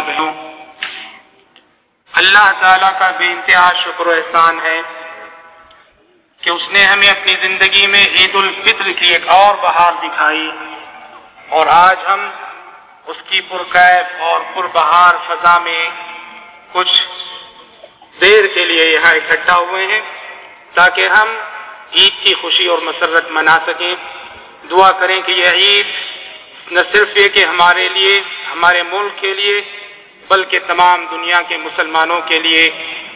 بہنوں اللہ تعالیٰ کا بے انتہا شکر و احسان ہے کہ اس نے ہمیں اپنی زندگی میں عید الفطر کی ایک اور بہار دکھائی اور آج ہم اس کی پرکیف اور پربہار فضا میں کچھ دیر کے لیے یہاں اکٹھا ہوئے ہیں تاکہ ہم عید کی خوشی اور مسرت منا سکیں۔ دعا کریں کہ یہ عید نہ صرف یہ کہ ہمارے لیے، ہمارے ملک کے لیے بلکہ تمام دنیا کے مسلمانوں کے لیے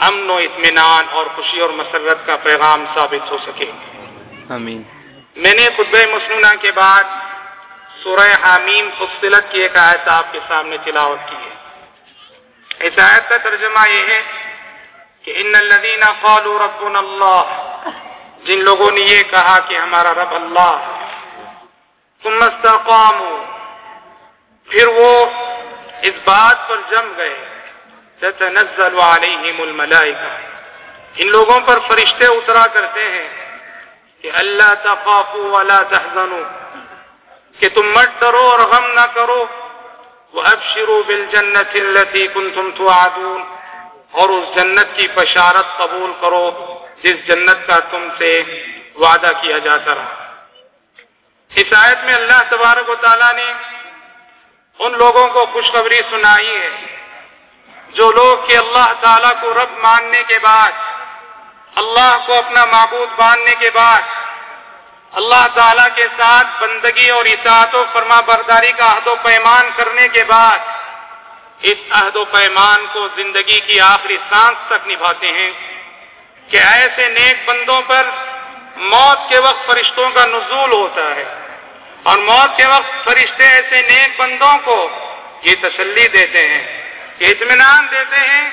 امن و اطمینان اور خوشی اور مسرت کا پیغام ثابت ہو سکے۔ آمین۔ میں نے خطبہ مصنوعہ کے بعد سورہ حامیم فصلت کی ایک آیت آپ کے سامنے تلاوت کی ہے۔ اس آیت کا ترجمہ یہ ہے کہ ان الذین قالوا ربنا اللہ جن لوگوں نے یہ کہا کہ ہمارا رب اللہ ثم استقاموا پھر وہ اس بات پر جم گئے تتنزل علیہم الملائکہ۔ ان لوگوں پر فرشتے اترا کرتے ہیں کہ اللہ تخافوا ولا تحزنوا، کہ تم مت ڈرو اور غم نہ کرو۔ وابشروا بالجنة التي كنتم توعدون۔ اور اس جنت کی بشارت قبول کرو، جس جنت کا تم سے وعدہ کیا جاتا رہا۔ اس آیت میں اللہ تبارک و تعالیٰ نے ان لوگوں کو خوشخبری سنائی ہے، جو لوگ کہ اللہ تعالیٰ کو رب ماننے کے بعد، اللہ کو اپنا معبود ماننے کے بعد، اللہ تعالیٰ کے ساتھ بندگی اور اطاعت و فرما برداری کا عہد و پیمان کرنے کے بعد، اس عہد و پیمان کو زندگی کی آخری سانس تک نبھاتے ہیں کہ ایسے نیک بندوں پر موت کے وقت فرشتوں کا نزول ہوتا ہے۔ اور موت کے وقت فرشتے ایسے نیک بندوں کو یہ تسلی دیتے ہیں، یہ اطمینان دیتے ہیں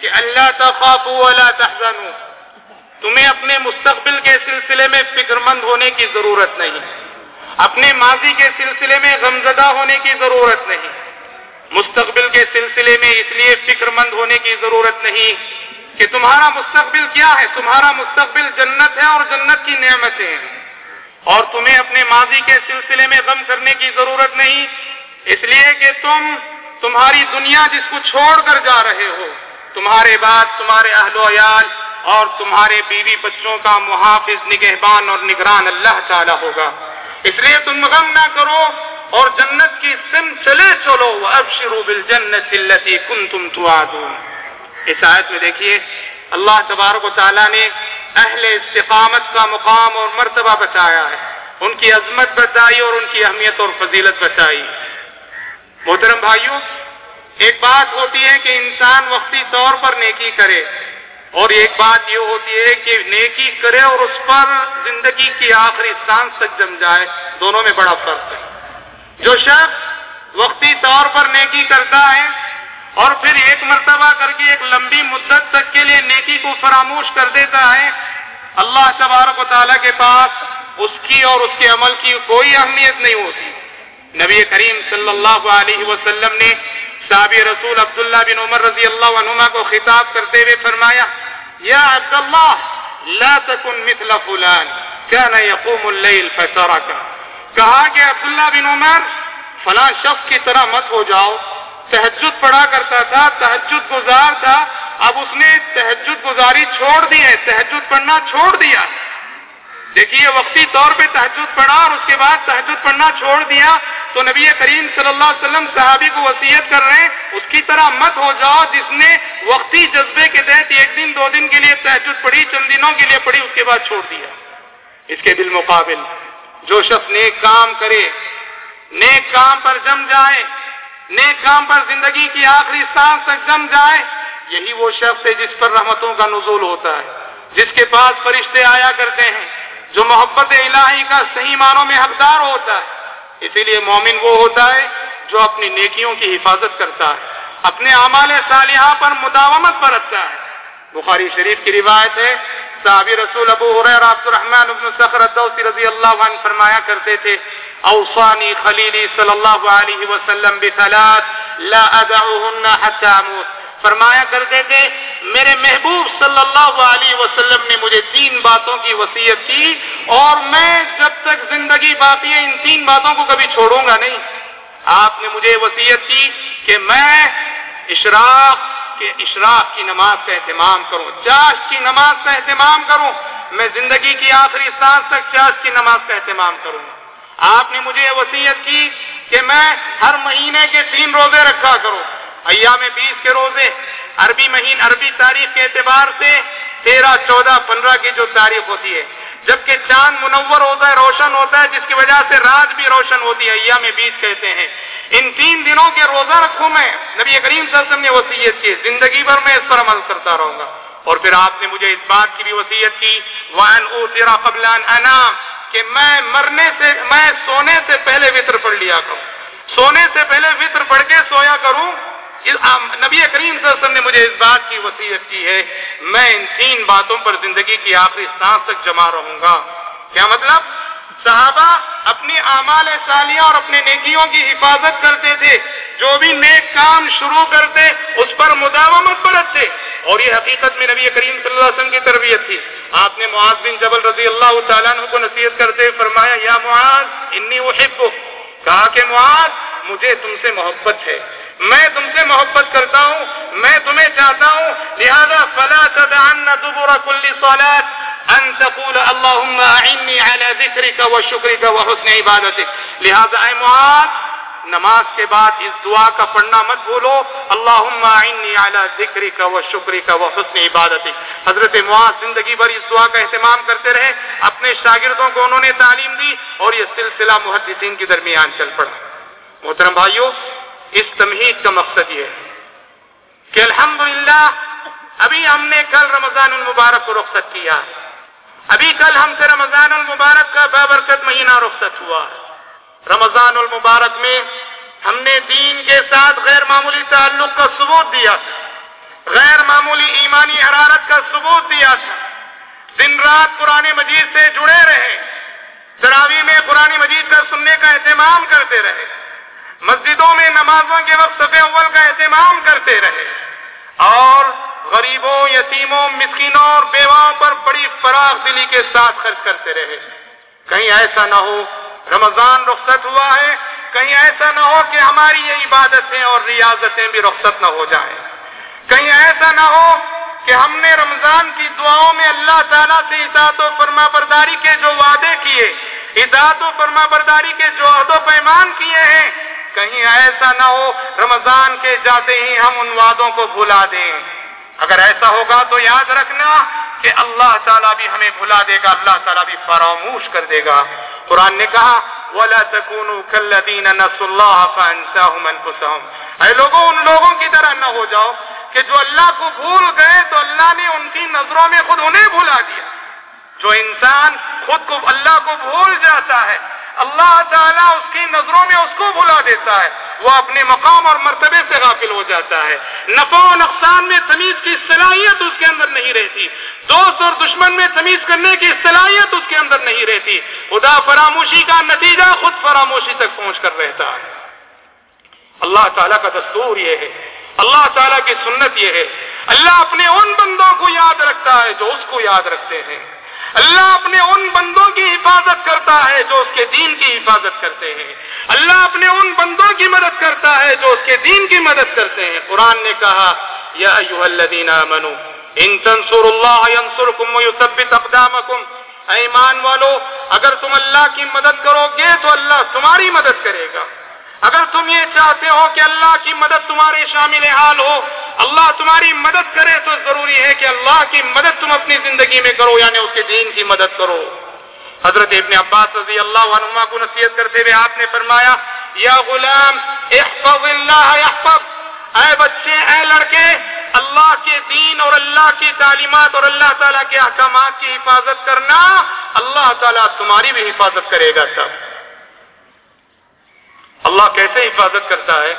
کہ اللہ تخاف ولا تحزنوا تمہیں اپنے مستقبل کے سلسلے میں فکر مند ہونے کی ضرورت نہیں۔ اپنے ماضی کے سلسلے میں غمزدہ ہونے کی ضرورت نہیں۔ مستقبل کے سلسلے میں اس لیے فکر مند ہونے کی ضرورت نہیں کہ تمہارا مستقبل کیا ہے۔ تمہارا مستقبل جنت ہے اور جنت کی نعمتیں ہیں۔ اور تمہیں اپنے ماضی کے سلسلے میں غم کرنے کی ضرورت نہیں۔ اس لیے کہ تم تمہاری دنیا جس کو چھوڑ کر جا رہے ہو، تمہارے بعد تمہارے اہل و عیال اور تمہارے بیوی بچوں کا محافظ، نگہبان اور نگران اللہ تعالی ہوگا۔ اس لیے تم غم نہ کرو اور جنت کی سم چلے چلو۔ اب شروع بل جنت کن تم تو اس آیت میں دیکھیے اللہ تبارک و تعالیٰ نے اہل استقامت کا مقام اور مرتبہ بتایا ہے۔ ان کی عظمت بتائی اور ان کی اہمیت اور فضیلت بتائی۔ محترم بھائیوں ایک بات ہوتی ہے کہ انسان وقتی طور پر نیکی کرے۔ اور ایک بات یہ ہوتی ہے کہ نیکی کرے اور اس پر زندگی کی آخری سانس تک جم جائے۔ دونوں میں بڑا فرق ہے۔ جو شخص وقتی طور پر نیکی کرتا ہے اور پھر ایک مرتبہ کر کے ایک لمبی مدت تک کے لیے نیکی کو فراموش کر دیتا ہے۔ اللہ تبارک و تعالیٰ کے پاس اس کی اور اس کے عمل کی کوئی اہمیت نہیں ہوتی۔ نبی کریم صلی اللہ علیہ وسلم نے صحابی رسول عبداللہ بن عمر رضی اللہ عنہما کو خطاب کرتے ہوئے فرمایا، یا عبداللہ، لا تکن مثل فلان كان يقوم اللیل فترک کہا کہ عبداللہ بن عمر، فلاں شخص کی طرح مت ہو جاؤ۔ تہجد پڑھا کرتا تھا، تہجد گزار تھا، اب اس نے تہجد گزاری چھوڑ دی ہے، تہجد پڑھنا چھوڑ دیا۔ دیکھیے، وقتی طور پہ تحجد پڑھا اور اس کے بعد تحجد پڑھنا چھوڑ دیا۔ تو نبی کریم صلی اللہ علیہ وسلم صحابی کو وسیعت کر رہے ہیں، اس کی طرح مت ہو جاؤ جس نے وقتی جذبے کے تحت ایک دن، دو دن کے لیے تحجد پڑھی، چند دنوں کے لیے پڑھی، اس کے بعد چھوڑ دیا۔ اس کے بالمقابل جو شخص نیک کام کرے، نیک کام پر جم جائے نیک کام پر زندگی کی آخری سانس تک جم جائے، یہی وہ شخص ہے جس پر رحمتوں کا نزول ہوتا ہے، جس کے پاس فرشتے آیا کرتے ہیں، جو محبت الہی کا صحیح معنوں میں حقدار ہوتا ہے۔ اسی لیے مومن وہ ہوتا ہے جو اپنی نیکیوں کی حفاظت کرتا ہے، اپنے اعمال صالحہ پر مداومت برتتا ہے۔ بخاری شریف کی روایت ہے، صحابی رسول ابو عبد الرحمن بن سخر رضی اللہ عنہ فرمایا کرتے تھے اوصانی خلیلی صلی اللہ علیہ وسلم بثلاث، لا ادعوهن حتى اموت فرمایا کرتے تھے، میرے محبوب صلی اللہ علیہ وسلم نے مجھے تین باتوں کی وصیت کی اور میں جب تک زندگی باقی ہے، ان تین باتوں کو کبھی چھوڑوں گا نہیں۔ آپ نے مجھے وصیت کی کہ میں اشراق کے اشراق کی نماز کا اہتمام کروں چاش کی نماز کا اہتمام کروں، میں زندگی کی آخری سانس تک چاش کی نماز کا اہتمام کروں۔ گا آپ نے مجھے یہ وسیعت کی کہ میں ہر مہینے کے تین روزے رکھا کروں۔ ایام بیس کے روزے، عربی مہین، عربی تاریخ کے اعتبار سے تیرہ، چودہ، پندرہ کی جو تاریخ ہوتی ہے۔ جبکہ چاند منور ہوتا ہے، روشن ہوتا ہے، جس کی وجہ سے رات بھی روشن ہوتی ہے۔ ایام بیس کہتے ہیں۔ ان تین دنوں کے روزہ رکھوں میں نبی کریم صلی اللہ علیہ وسلم نے وسیعت کی۔ زندگی بھر میں اس پر عمل کرتا رہوں گا۔ اور پھر آپ نے مجھے اس بات کی بھی وسیعت کی وان او تیرا قبلان کہ میں مرنے سے میں سونے سے پہلے وطر پڑھ لیا کروں۔ سونے سے پہلے وطر پڑھ کے سویا کروں۔ نبی کریم صلی اللہ علیہ وسلم نے مجھے اس بات کی وصیت کی ہے، میں ان تین باتوں پر زندگی کی آخری سانس تک جمع رہوں گا۔ کیا مطلب؟ صحابہ اپنی اعمال سالیہ اور اپنے نیکیوں کی حفاظت کرتے تھے۔ جو بھی نیک کام شروع کرتے، اس پر مداومت برتتے۔ اور یہ حقیقت میں نبی کریم صلی اللہ علیہ وسلم کی تربیت تھی۔ آپ نے معاذ بن جبل رضی اللہ تعالیٰ عنہ کو نصیحت کرتے فرمایا، یا معاذ، انی احبک۔ کہا کہ، معاذ، مجھے تم سے محبت ہے۔ میں تم سے محبت کرتا ہوں، میں تمہیں چاہتا ہوں۔ لہذا فلا تدعن دبر كل صلاة ان تقول اللهم اعني على ذكرك وشكرك وحسن عبادتك لہذا اے معاذ نماز کے بعد اس دعا کا پڑھنا مت بھولو۔ اللهم اعني على ذكرك وشكرك وحسن عبادتك حضرت معاذ زندگی بھر اس دعا کا اہتمام کرتے رہے۔ اپنے شاگردوں کو انہوں نے تعلیم دی اور یہ سلسلہ محدثین کے درمیان چل پڑا۔ محترم بھائیوں اس تمہید کا مقصد یہ ہے کہ الحمدللہ، ابھی ہم نے کل رمضان المبارک کو رخصت کیا۔ ابھی کل ہم سے رمضان المبارک کا بابرکت مہینہ رخصت ہوا۔ رمضان المبارک میں ہم نے دین کے ساتھ غیر معمولی تعلق کا ثبوت دیا تھا۔ غیر معمولی ایمانی حرارت کا ثبوت دیا تھا۔ دن رات قرآن مجید سے جڑے رہے۔ تراوی میں قرآن مجید کا سننے کا اہتمام کرتے رہے۔ مسجدوں میں نمازوں کے وقت صفح اول کا اہتمام کرتے رہے۔ اور غریبوں، یتیموں، مسکینوں اور بیواؤں پر بڑی فراغ دلی کے ساتھ خرچ کرتے رہے۔ کہیں ایسا نہ ہو رمضان رخصت ہوا ہے، کہیں ایسا نہ ہو کہ ہماری یہ عبادتیں اور ریاضتیں بھی رخصت نہ ہو جائیں۔ کہیں ایسا نہ ہو کہ ہم نے رمضان کی دعاؤں میں اللہ تعالیٰ سے اطاعت و فرما برداری کے جو وعدے کیے، اطاعت و فرما برداری کے جو عہد و پیمان کیے ہیں، کہیں ایسا نہ ہو رمضان کے جاتے ہی ہم ان وعدوں کو بھلا دیں۔ اگر ایسا ہوگا تو یاد رکھنا کہ اللہ تعالیٰ بھی ہمیں بھلا دے گا، اللہ تعالیٰ بھی فراموش کر دے گا۔ قرآن نے کہا، ولا تكونوا كالذين نسوا الله فانساهم انفسهم اے لوگوں، ان لوگوں کی طرح نہ ہو جاؤ کہ جو اللہ کو بھول گئے، تو اللہ نے ان کی نظروں میں خود انہیں بھلا دیا۔ جو انسان خود کو اللہ کو بھول جاتا ہے اللہ تعالیٰ اس کی نظروں میں اس کو بھلا دیتا ہے۔ وہ اپنے مقام اور مرتبے سے غافل ہو جاتا ہے۔ نفع و نقصان میں تمیز کی صلاحیت اس کے اندر نہیں رہتی۔ دوست اور دشمن میں تمیز کرنے کی صلاحیت اس کے اندر نہیں رہتی۔ خدا فراموشی کا نتیجہ خود فراموشی تک پہنچ کر رہتا ہے۔ اللہ تعالیٰ کا دستور یہ ہے۔ اللہ تعالیٰ کی سنت یہ ہے۔ اللہ اپنے ان بندوں کو یاد رکھتا ہے جو اس کو یاد رکھتے ہیں۔ اللہ اپنے ان بندوں کی حفاظت کرتا ہے جو اس کے دین کی حفاظت کرتے ہیں۔ اللہ اپنے ان بندوں کی مدد کرتا ہے جو اس کے دین کی مدد کرتے ہیں۔ قرآن نے کہا، یا الذین آمنوا، ان تنصر اللہ ینصرکم ویثبت اقدامکم۔ ایمان والو، اگر تم اللہ کی مدد کرو گے تو اللہ تمہاری مدد کرے گا۔ اگر تم یہ چاہتے ہو کہ اللہ کی مدد تمہارے شامل حال ہو، اللہ تمہاری مدد کرے تو ضروری ہے کہ اللہ کی مدد تم اپنی زندگی میں کرو یعنی اس کے دین کی مدد کرو۔ حضرت ابن عباس رضی اللہ عنہ کو نصیحت کرتے ہوئے آپ نے فرمایا، یا غلام، احفظ اللہ، احفظ۔ اے بچے، اے لڑکے، اللہ کے دین اور اللہ کی تعلیمات اور اللہ تعالیٰ کے احکامات کی حفاظت کرنا، اللہ تعالیٰ تمہاری بھی حفاظت کرے گا سب۔ اللہ کیسے حفاظت کرتا ہے؟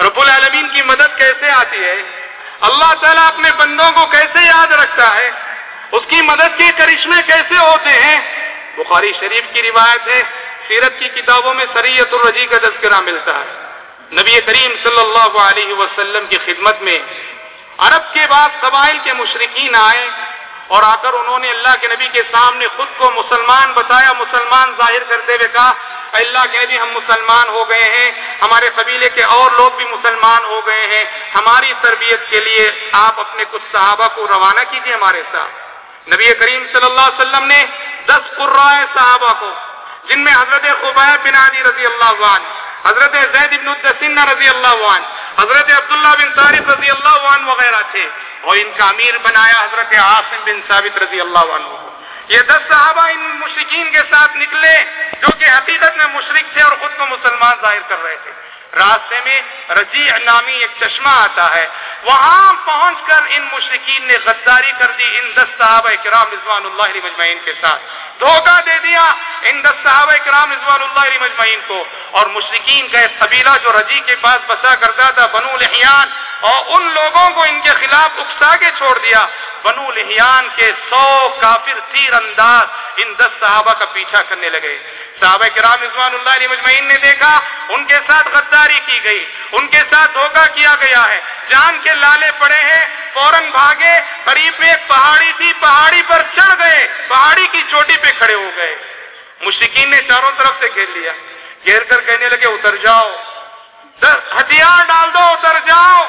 رب العالمین کی مدد کیسے آتی ہے؟ اللہ تعالیٰ اپنے بندوں کو کیسے یاد رکھتا ہے؟ اس کی مدد کے کرشمے کیسے ہوتے ہیں؟ بخاری شریف کی روایت ہے، سیرت کی کتابوں میں سریت الرجی کا تذکرہ ملتا ہے۔ نبی کریم صلی اللہ علیہ وسلم کی خدمت میں عرب کے بعد قبائل کے مشرقین آئے۔ اور آ کر انہوں نے اللہ کے نبی کے سامنے خود کو مسلمان بتایا، مسلمان ظاہر کرتے ہوئے کہا اللہ کے نبی ہم مسلمان ہو گئے ہیں، ہمارے قبیلے کے اور لوگ بھی مسلمان ہو گئے ہیں، ہماری تربیت کے لیے آپ اپنے کچھ صحابہ کو روانہ کیجیے ہمارے ساتھ۔ نبی کریم صلی اللہ علیہ وسلم نے دس قرائے صحابہ کو، جن میں حضرت خبیب بن عدی رضی اللہ عنہ، حضرت زید بن الدسن رضی اللہ عنہ، حضرت عبداللہ بن طارق رضی اللہ عنہ وغیرہ تھے۔ اور ان کا امیر بنایا حضرت عاصم بن ثابت رضی اللہ عنہ کو۔ یہ دس صحابہ ان مشرقین کے ساتھ نکلے جو کہ حقیقت میں مشرق تھے اور خود کو مسلمان ظاہر کر رہے تھے۔ راستے میں رضیع نامی ایک چشمہ آتا ہے۔ وہاں پہنچ کر ان مشرقین نے غداری کر دی ان دس صحابہ کرام رضوان اللہ علیہ مجمعین کے ساتھ۔ دھوکہ دے دیا ان دس صحابہ کرام رضوان اللہ علیہ مجمعین کو۔ اور مشرقین کا ایک قبیلہ جو رجی کے پاس بسا کرتا تھا، بنو لحیان اور ان لوگوں کو ان کے خلاف اکسا کے چھوڑ دیا۔ بنو لحیان کے سو کافر تیر انداز ان دس صحابہ کا پیچھا کرنے لگے۔ صحابہ کرام رضوان اللہ علیہ مجمعین نے دیکھا، ان کے ساتھ غداری کی گئی، ان کے ساتھ دھوکہ کیا گیا ہے۔ جان کے لالے پڑے ہیں، فوراً بھاگے، قریب میں ایک پہاڑی تھی، پہاڑی پر چڑھ گئے، پہاڑی کی چوٹی پہ کھڑے ہو گئے۔ مشکین نے چاروں طرف سے گھیر لیا۔ گھیر کر کہنے لگے، اتر جاؤ۔ ہتھیار ڈال دو، اتر جاؤ۔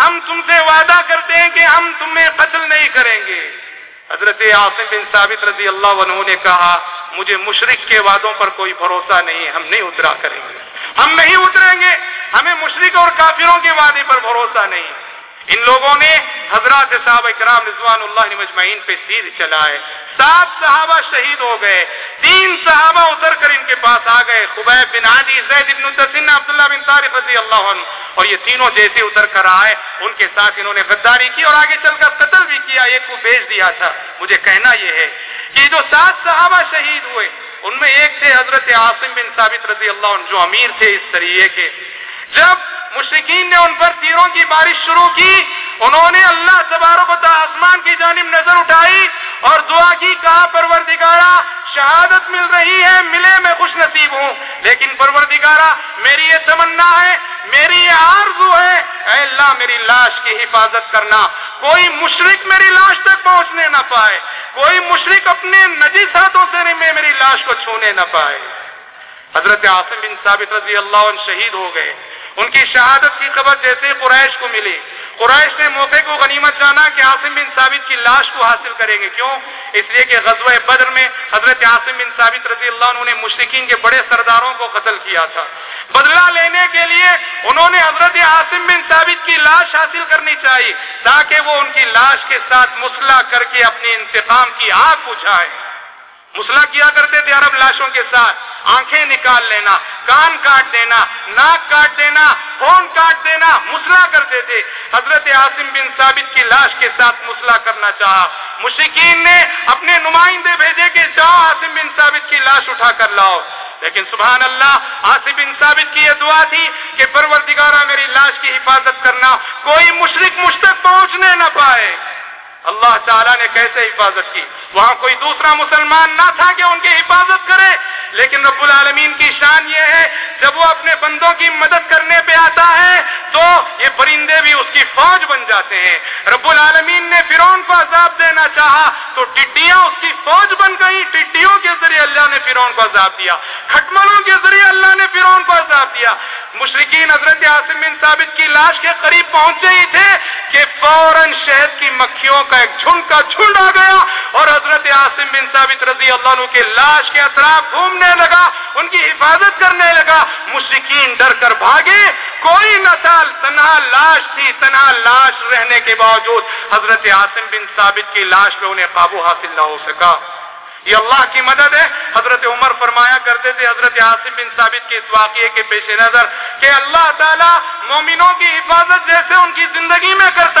ہم تم سے وعدہ کرتے ہیں کہ ہم تمہیں قتل نہیں کریں گے۔ حضرت عاصم بن ثابت رضی اللہ عنہ نے کہا، مجھے مشرق کے وعدوں پر کوئی بھروسہ نہیں، ہم نہیں اترا کریں گے۔ ہم نہیں اتریں گے، ہمیں مشرق اور کافروں کے وعدے پر بھروسہ نہیں۔ ان لوگوں نے حضرات صحابہ کرام رضوان اللہ مجمعین پہ تیر چلائے۔ سات صحابہ شہید ہو گئے۔ تین صحابہ اتر کر ان کے پاس آ گئے۔ خبیب بن عادی زید بن الدسن عبداللہ بن طارق رضی اللہ عنہ۔ اور یہ تینوں جیسے اتر کر آئے۔ ان کے ساتھ انہوں نے غداری کی اور آگے چل کر قتل بھی کیا۔ ایک کو بیچ دیا تھا۔ مجھے کہنا یہ ہے کہ جو سات صحابہ شہید ہوئے، ان میں ایک تھے حضرت عاصم بن ثابت رضی اللہ عنہ، جو امیر تھے اس طریقے کے۔ جب مشرقین نے ان پر تیروں کی بارش شروع کی، انہوں نے اللہ تبارک و آسمان کی جانب نظر اٹھائی اور دعا کی، کہا، پروردگارا، شہادت مل رہی ہے، ملے، میں خوش نصیب ہوں۔ لیکن پروردگارا، میری یہ تمنا ہے، میری یہ آرزو ہے، اے اللہ، میری لاش کی حفاظت کرنا۔ کوئی مشرق میری لاش تک پہنچنے نہ پائے۔ کوئی مشرق اپنے نجیس ہاتھوں سے میں میری لاش کو چھونے نہ پائے۔ حضرت عاصم بن ثابت رضی اللہ عنہ شہید ہو گئے۔ ان کی شہادت کی خبر جیسے قریش کو ملی۔ قریش نے موقع کو غنیمت جانا کہ عاصم بن ثابت کی لاش کو حاصل کریں گے۔ کیوں؟ اس لیے کہ غزوہ بدر میں حضرت عاصم بن ثابت رضی اللہ عنہ نے مشرقین کے بڑے سرداروں کو قتل کیا تھا۔ بدلہ لینے کے لیے انہوں نے حضرت عاصم بن ثابت کی لاش حاصل کرنی چاہیے تاکہ وہ ان کی لاش کے ساتھ مسلح کر کے اپنے انتقام کی آگ بجھائے مسلح کیا کرتے تھے عرب لاشوں کے ساتھ؟ آنکھیں نکال لینا، کان کاٹ دینا، ناک کاٹ دینا، خون کاٹ دینا، مسلح کرتے تھے حضرت عاصم بن ثابت کی لاش کے ساتھ مسلح کرنا چاہا۔ مشکین نے اپنے نمائندے بھیجے کہ جاؤ عاصم بن ثابت کی لاش اٹھا کر لاؤ۔ لیکن سبحان اللہ، عاصم بن ثابت کی یہ دعا تھی کہ پروردگارہ میری لاش کی حفاظت کرنا، کوئی مشرق مجھ تک پہنچنے نہ پائے۔ اللہ تعالیٰ نے کیسے حفاظت کی؟ وہاں کوئی دوسرا مسلمان نہ تھا کہ ان کی حفاظت کرے۔ لیکن رب العالمین کی شان یہ ہے، جب وہ اپنے بندوں کی مدد کرنے پہ آتا ہے، تو یہ پرندے بھی اس کی فوج بن جاتے ہیں۔ رب العالمین نے فرون کو عذاب دینا چاہا، تو ٹڈیاں اس کی فوج بن گئی ٹڈیوں کے ذریعے اللہ نے فرون کو عذاب دیا۔ کھٹملوں کے ذریعے اللہ نے فرون کو عذاب دیا۔ مشرقین حضرت عاصم بن ثابت کی لاش کے قریب پہنچے ہی تھے کہ فوراً شہد کی مکھیوں کا ایک جھنڈ کا جھنڈ آ گیا اور حضرت عاصم بن ثابت رضی اللہ عنہ کے لاش کے اطراف گھومنے لگا، ان کی حفاظت کرنے لگا۔ مشرقین ڈر کر بھاگے۔ کوئی نسل تنہا لاش تھی، تنہا لاش رہنے کے باوجود حضرت عاصم بن ثابت کی لاش پہ انہیں قابو حاصل نہ ہو سکا۔ یہ اللہ کی مدد ہے۔ حضرت عمر فرمایا کرتے تھے، حضرت عاصم بن ثابت کے اس واقعے کے پیش نظر کہ اللہ تعالیٰ مومنوں کی حفاظت جیسے ان کی زندگی میں کرتا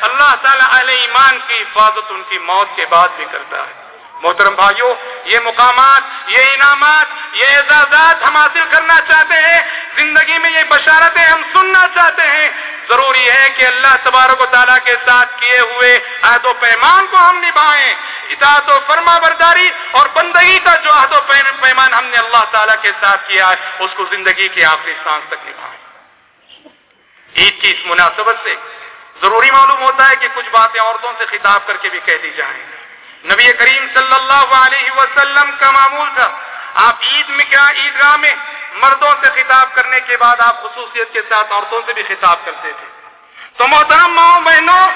اللہ تعالیٰ اہل ایمان کی حفاظت ان کی موت کے بعد بھی کرتا ہے۔ محترم بھائیوں یہ مقامات، یہ انعامات، یہ اعزازات ہم حاصل کرنا چاہتے ہیں۔ زندگی میں یہ بشارتیں ہم سننا چاہتے ہیں۔ ضروری ہے کہ اللہ تبارک و تعالیٰ کے ساتھ کیے ہوئے عہد و پیمان کو ہم نبھائیں۔ اطاعت و فرما برداری اور بندگی کا جو عہد و پیمان ہم نے اللہ تعالیٰ کے ساتھ کیا ہے، اس کو زندگی کے آخری سانس تک نبھائیں۔ عید کی اس مناسبت سے ضروری معلوم ہوتا ہے کہ کچھ باتیں عورتوں سے خطاب کر کے بھی کہہ دی جائیں۔ نبی کریم صلی اللہ علیہ وسلم کا معمول تھا۔ آپ عید میں کیا عید گاہ میں مردوں سے خطاب کرنے کے بعد آپ خصوصیت کے ساتھ عورتوں سے بھی خطاب کرتے تھے۔ تو محترم ماؤں بہنوں،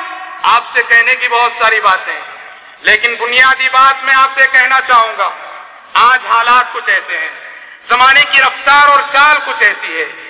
آپ سے کہنے کی بہت ساری باتیں لیکن بنیادی بات میں آپ سے کہنا چاہوں گا، آج حالات کچھ ایسے ہیں۔ زمانے کی رفتار اور چال کچھ ایسی ہے۔